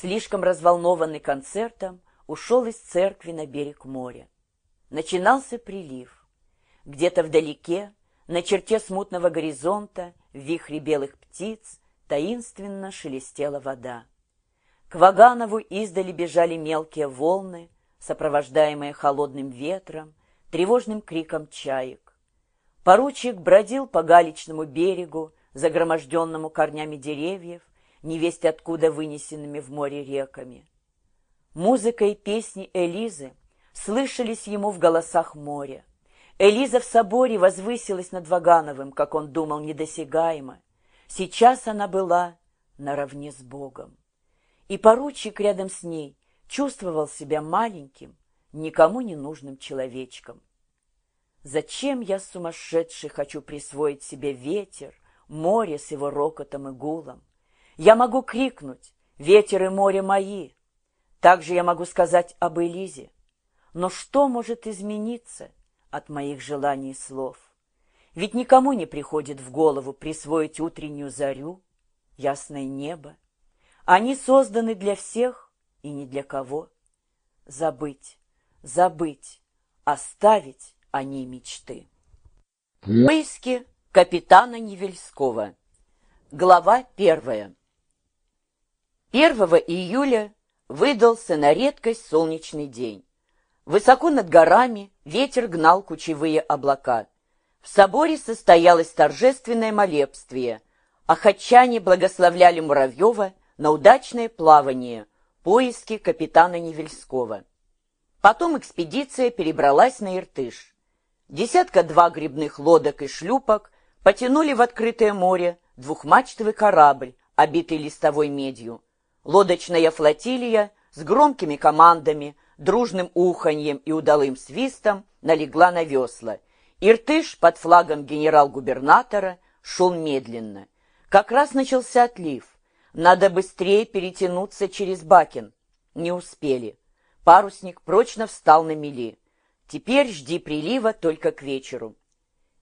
слишком разволнованный концертом, ушел из церкви на берег моря. Начинался прилив. Где-то вдалеке, на черте смутного горизонта, в вихре белых птиц, таинственно шелестела вода. К Ваганову издали бежали мелкие волны, сопровождаемые холодным ветром, тревожным криком чаек. Поручик бродил по галечному берегу, загроможденному корнями деревьев, невесть откуда вынесенными в море реками. Музыка и песни Элизы слышались ему в голосах моря. Элиза в соборе возвысилась над Вагановым, как он думал, недосягаемо. Сейчас она была наравне с Богом. И поручик рядом с ней чувствовал себя маленьким, никому не нужным человечком. Зачем я, сумасшедший, хочу присвоить себе ветер, море с его рокотом и гулом? Я могу крикнуть «Ветер и море мои!» Также я могу сказать об Элизе. Но что может измениться от моих желаний и слов? Ведь никому не приходит в голову присвоить утреннюю зарю, ясное небо. Они созданы для всех и не для кого. Забыть, забыть, оставить они мечты. Поиски капитана Невельского. Глава первая. 1 июля выдался на редкость солнечный день. Высоко над горами ветер гнал кучевые облака. В соборе состоялось торжественное молебствие, а хатчане благословляли Муравьева на удачное плавание, поиски капитана Невельского. Потом экспедиция перебралась на Иртыш. Десятка-два грибных лодок и шлюпок потянули в открытое море двухмачтовый корабль, обитый листовой медью. Лодочная флотилия с громкими командами, дружным уханьем и удалым свистом налегла на весла. Иртыш под флагом генерал-губернатора шел медленно. Как раз начался отлив. Надо быстрее перетянуться через Бакин. Не успели. Парусник прочно встал на мели. Теперь жди прилива только к вечеру.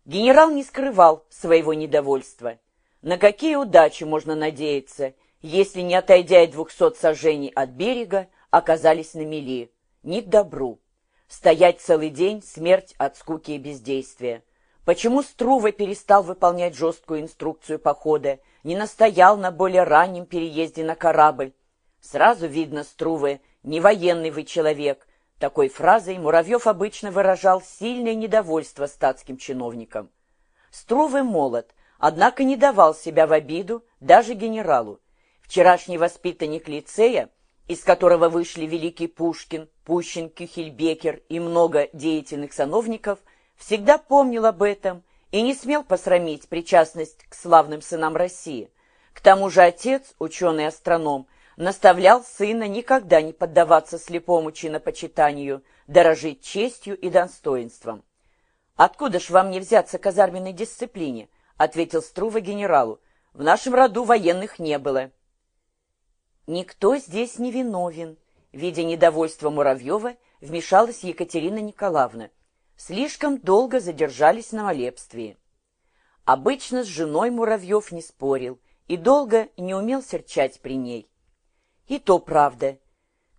Генерал не скрывал своего недовольства. На какие удачи можно надеяться, если, не отойдя и двухсот сажений от берега, оказались на мели? Ни к добру. Стоять целый день — смерть от скуки и бездействия. Почему Струва перестал выполнять жесткую инструкцию похода, не настоял на более раннем переезде на корабль? Сразу видно, Струвы, не военный вы человек, такой фразой Муравьев обычно выражал сильное недовольство статским чиновникам. Струве молод, однако не давал себя в обиду даже генералу. Вчерашний воспитанник лицея, из которого вышли великий Пушкин, Пущин, Кюхельбекер и много деятельных сановников, всегда помнил об этом и не смел посрамить причастность к славным сынам России. К тому же отец, ученый-астроном, наставлял сына никогда не поддаваться слепому чинопочитанию, дорожить честью и достоинством. «Откуда ж вам не взяться казарменной дисциплине?» — ответил Струва генералу. «В нашем роду военных не было». «Никто здесь не виновен», — видя недовольство Муравьева, вмешалась Екатерина Николаевна. Слишком долго задержались на молебствии. Обычно с женой Муравьев не спорил и долго не умел серчать при ней. И то правда.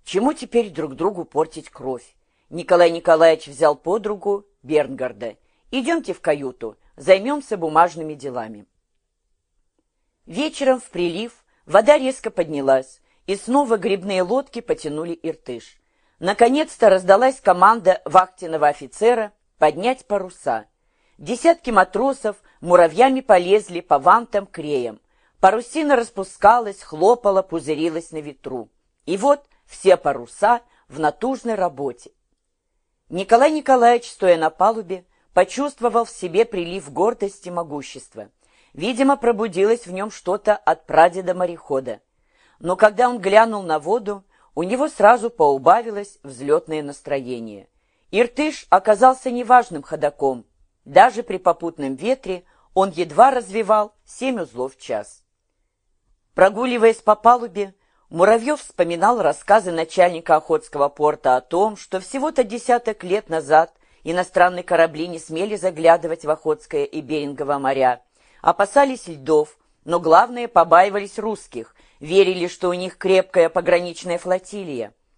Чему теперь друг другу портить кровь? Николай Николаевич взял подругу Бернгарда. «Идемте в каюту, займемся бумажными делами». Вечером в прилив вода резко поднялась, и снова грибные лодки потянули Иртыш. Наконец-то раздалась команда вахтенного офицера поднять паруса. Десятки матросов муравьями полезли по вантам креям. Парусина распускалась, хлопала, пузырилась на ветру. И вот все паруса в натужной работе. Николай Николаевич, стоя на палубе, почувствовал в себе прилив гордости и могущества. Видимо, пробудилось в нем что-то от прадеда-морехода. Но когда он глянул на воду, у него сразу поубавилось взлетное настроение. Иртыш оказался неважным ходаком. Даже при попутном ветре он едва развивал семь узлов в час. Прогуливаясь по палубе, Муравьев вспоминал рассказы начальника Охотского порта о том, что всего-то десяток лет назад иностранные корабли не смели заглядывать в Охотское и Берингово моря, опасались льдов, но главное побаивались русских, верили, что у них крепкая пограничная флотилия.